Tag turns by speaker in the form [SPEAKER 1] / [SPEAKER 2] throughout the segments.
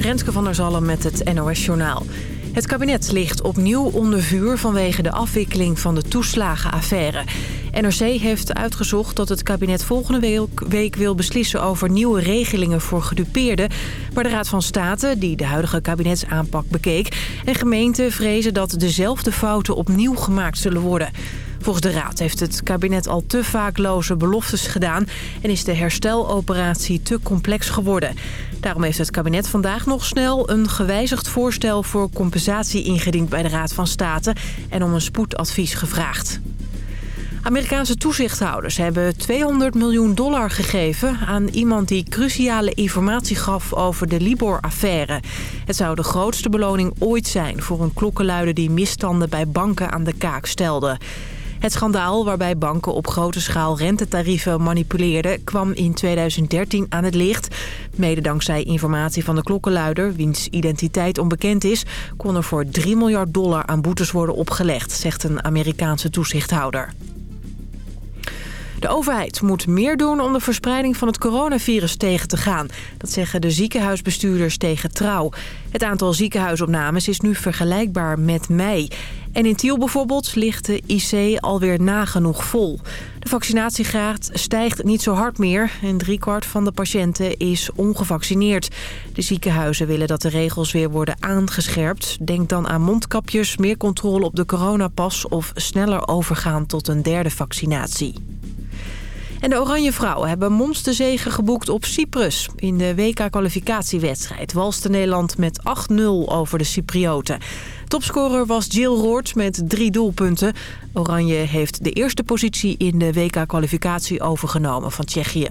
[SPEAKER 1] Renske van der Zalm met het NOS Journaal. Het kabinet ligt opnieuw onder vuur vanwege de afwikkeling van de toeslagenaffaire. NRC heeft uitgezocht dat het kabinet volgende week wil beslissen over nieuwe regelingen voor gedupeerden. Maar de Raad van State, die de huidige kabinetsaanpak bekeek... en gemeenten vrezen dat dezelfde fouten opnieuw gemaakt zullen worden. Volgens de Raad heeft het kabinet al te vaak loze beloftes gedaan... en is de hersteloperatie te complex geworden. Daarom heeft het kabinet vandaag nog snel een gewijzigd voorstel... voor compensatie ingediend bij de Raad van State... en om een spoedadvies gevraagd. Amerikaanse toezichthouders hebben 200 miljoen dollar gegeven aan iemand die cruciale informatie gaf over de Libor-affaire. Het zou de grootste beloning ooit zijn voor een klokkenluider die misstanden bij banken aan de kaak stelde. Het schandaal waarbij banken op grote schaal rentetarieven manipuleerden... kwam in 2013 aan het licht. Mede dankzij informatie van de klokkenluider, wiens identiteit onbekend is... kon er voor 3 miljard dollar aan boetes worden opgelegd, zegt een Amerikaanse toezichthouder. De overheid moet meer doen om de verspreiding van het coronavirus tegen te gaan. Dat zeggen de ziekenhuisbestuurders tegen Trouw. Het aantal ziekenhuisopnames is nu vergelijkbaar met mei. En in Tiel bijvoorbeeld ligt de IC alweer nagenoeg vol. De vaccinatiegraad stijgt niet zo hard meer en driekwart van de patiënten is ongevaccineerd. De ziekenhuizen willen dat de regels weer worden aangescherpt. Denk dan aan mondkapjes, meer controle op de coronapas of sneller overgaan tot een derde vaccinatie. En de Oranje Vrouwen hebben monsterzegen geboekt op Cyprus. In de WK-kwalificatiewedstrijd walste Nederland met 8-0 over de Cyprioten. Topscorer was Jill Roord met drie doelpunten. Oranje heeft de eerste positie in de WK-kwalificatie overgenomen van Tsjechië.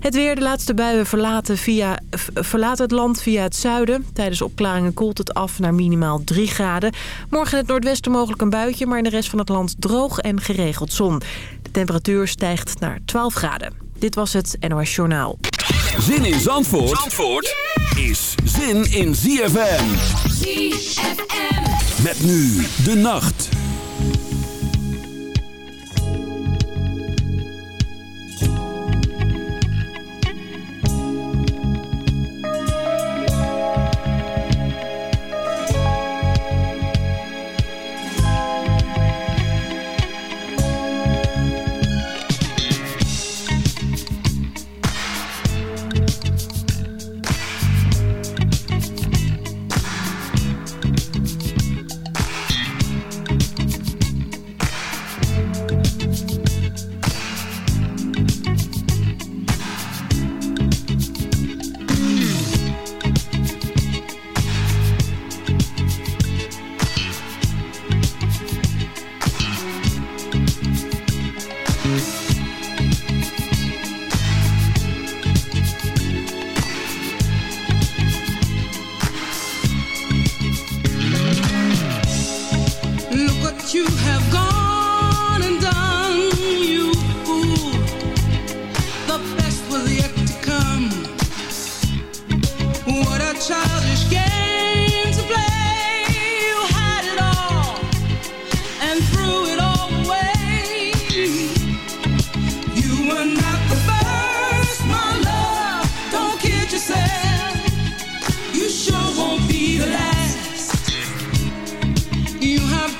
[SPEAKER 1] Het weer, de laatste buien verlaten, via, verlaten het land via het zuiden. Tijdens opklaringen koelt het af naar minimaal 3 graden. Morgen in het noordwesten mogelijk een buitje, maar in de rest van het land droog en geregeld zon. De temperatuur stijgt naar 12 graden. Dit was het NOS Journaal.
[SPEAKER 2] Zin in Zandvoort, Zandvoort is zin in ZFM. Met nu de nacht.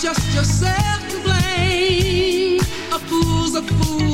[SPEAKER 3] just yourself to blame. A fool's a fool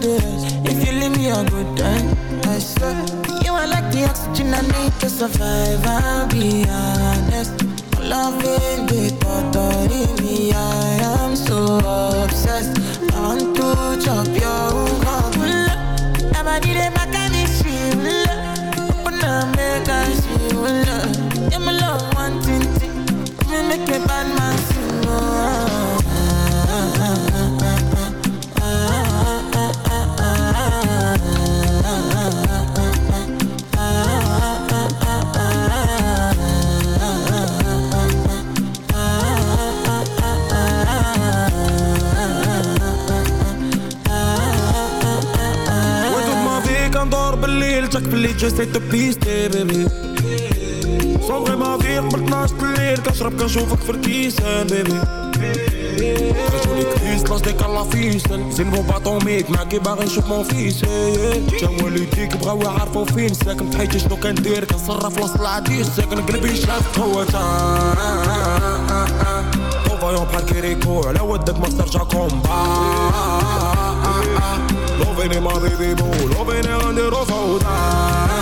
[SPEAKER 4] to this. If you leave me a good time, I swear You are like the oxygen I need to survive, I'll be
[SPEAKER 5] honest. Loving the thought of me, I am so obsessed.
[SPEAKER 3] I want to chop your heart I need it back, I need you Open up, make I see you love You're my love, one thing, thing You make me bad man dat ik verlies, je de piste, baby Zonder maar weer, maar naast de leer Kan schrap, kan zo vaak verkiezen, baby Als jullie kiest, las ik al afvies Zin wil wat om ik, maak je maar eens op mijn
[SPEAKER 6] vies Jouw ludieke brouwen haar voor vies Zeg hem tijdjes nog een deur, kan schrap,
[SPEAKER 3] las laat die Zeg een grip in schat, hou het
[SPEAKER 5] aan طوفا يوم بحال كيريكو على ودك ما استرجعكم Lo ven en Madrid y Lo ven en Andorra, Saudade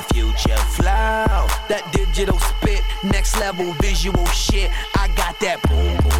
[SPEAKER 7] that future flow, that digital spit, next level visual shit. I got that boom boom.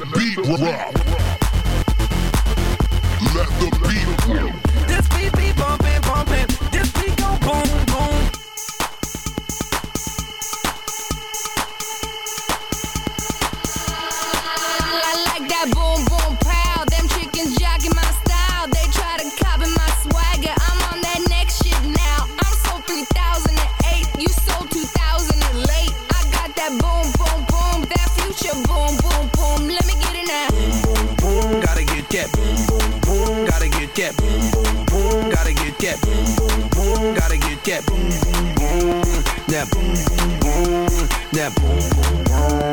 [SPEAKER 7] the beat rock. Let the beat rock. This beat be bumping, bumping. This beat go boom, that boom boom boom, that boom boom boom.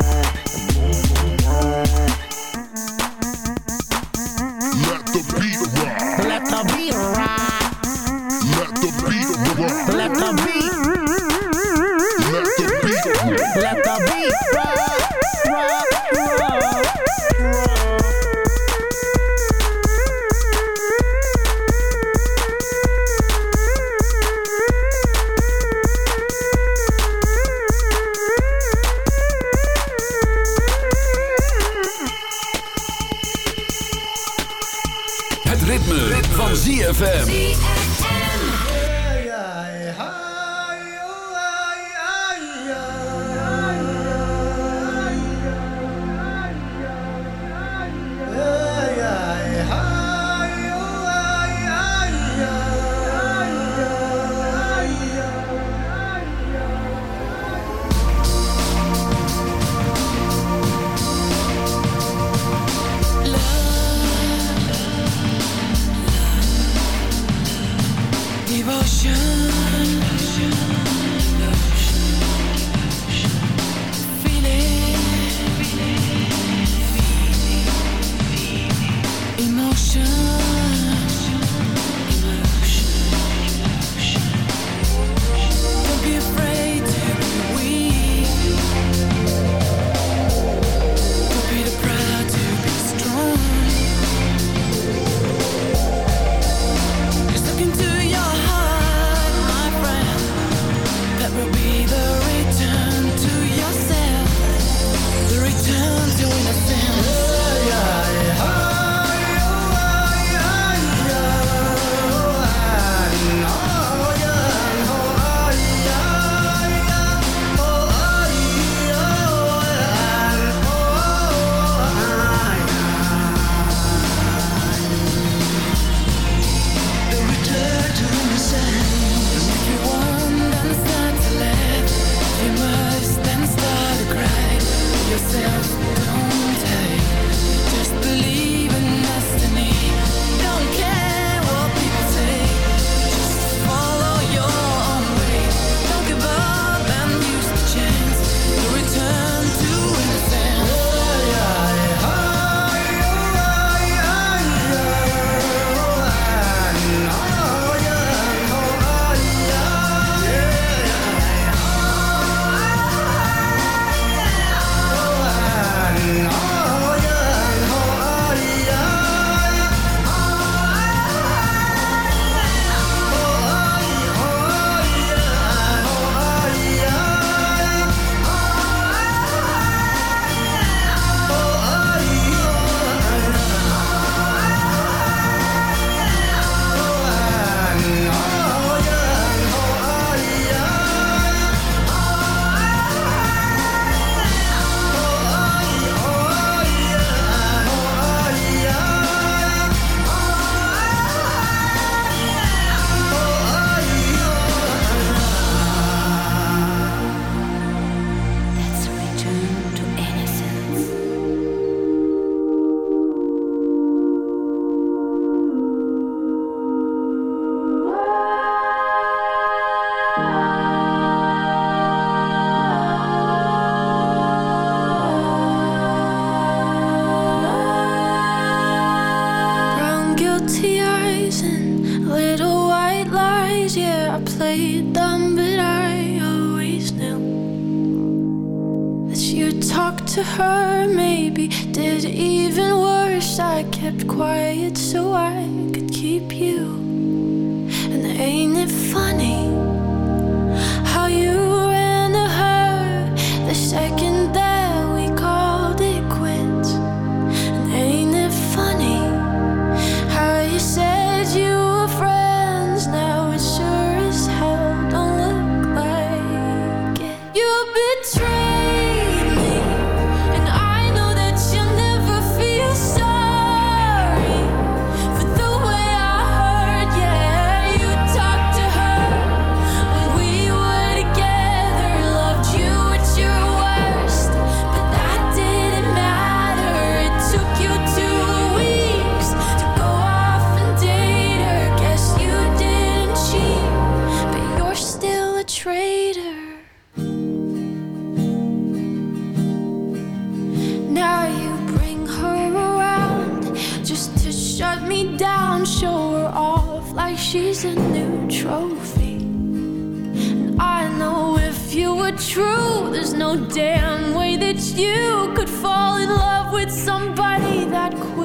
[SPEAKER 7] She's a new trophy. And I know if you were true, there's no damn way that you could fall in love with somebody that quick.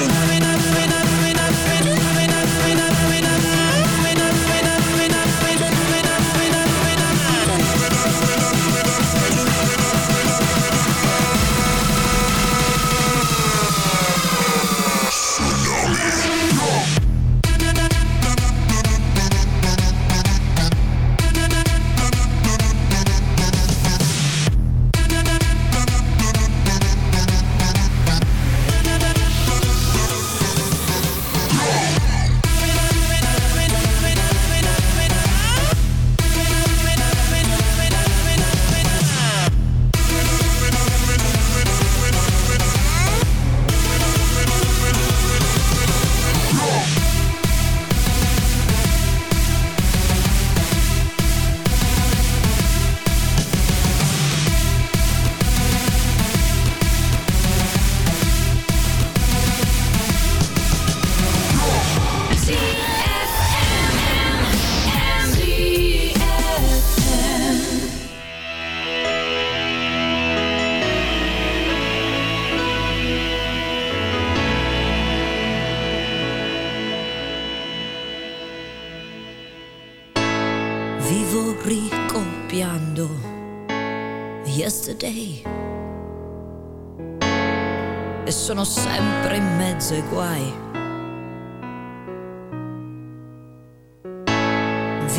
[SPEAKER 8] Vivo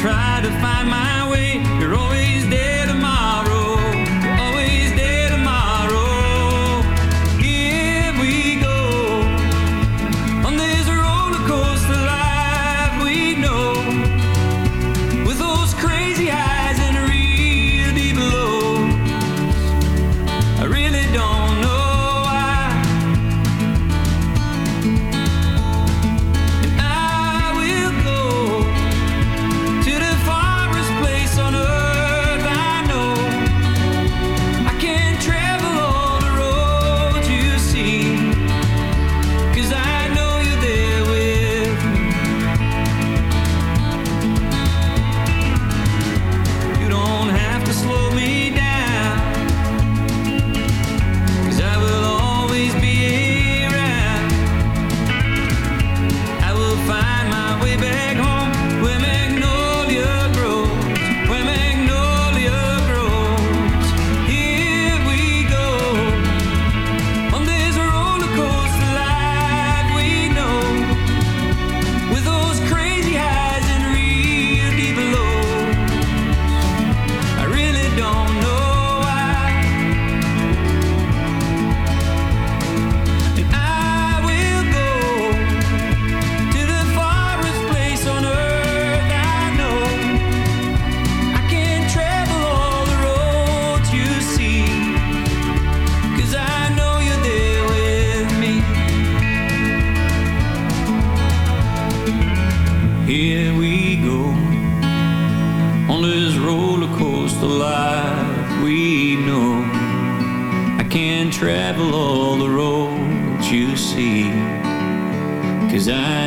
[SPEAKER 9] try to find my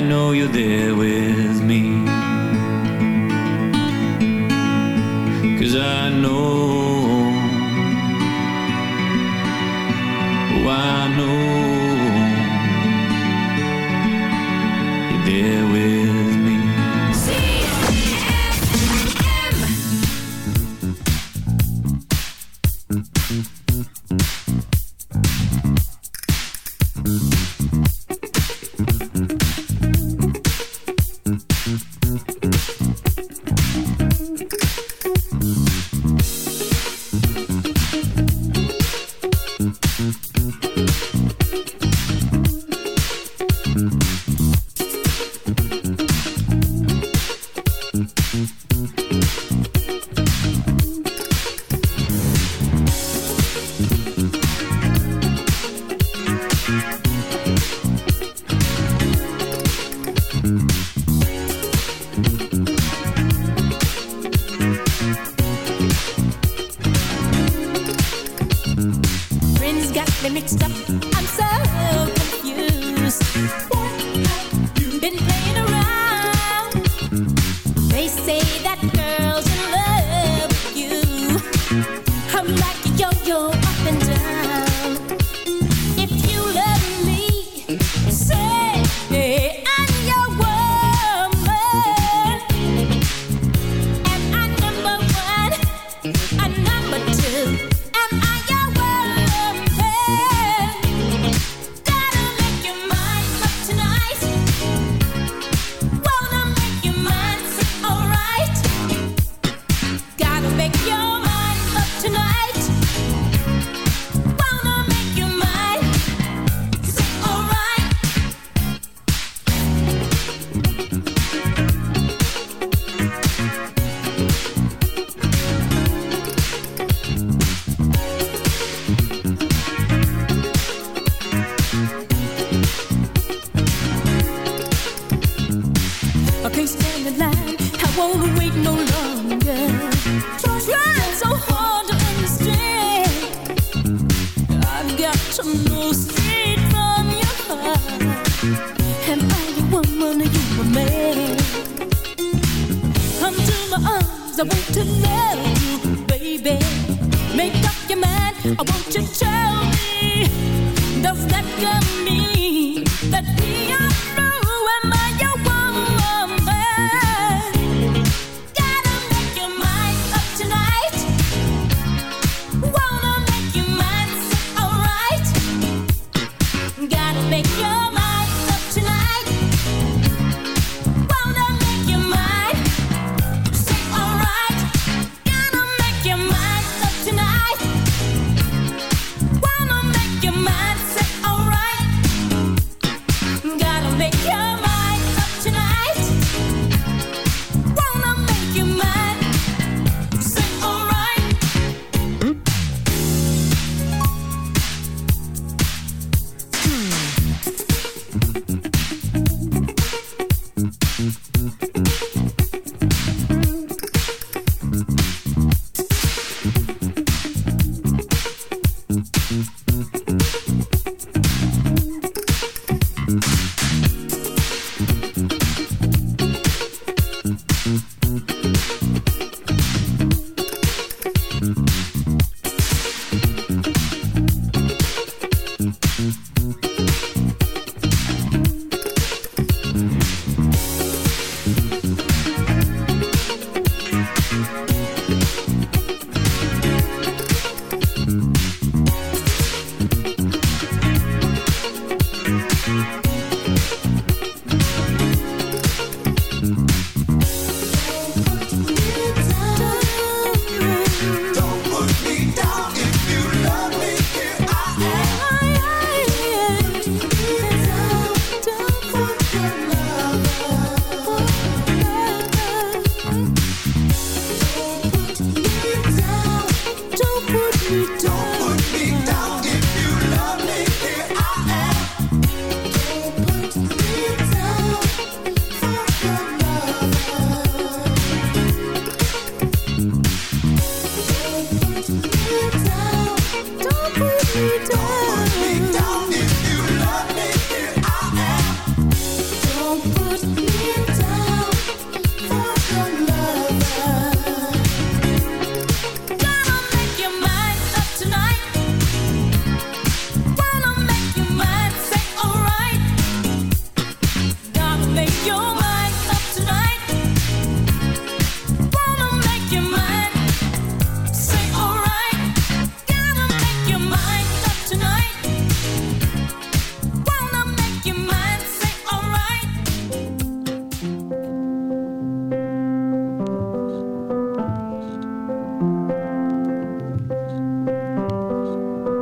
[SPEAKER 9] I know you're there with me. Cause I know.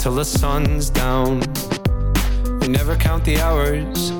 [SPEAKER 9] until the sun's down. We never count the hours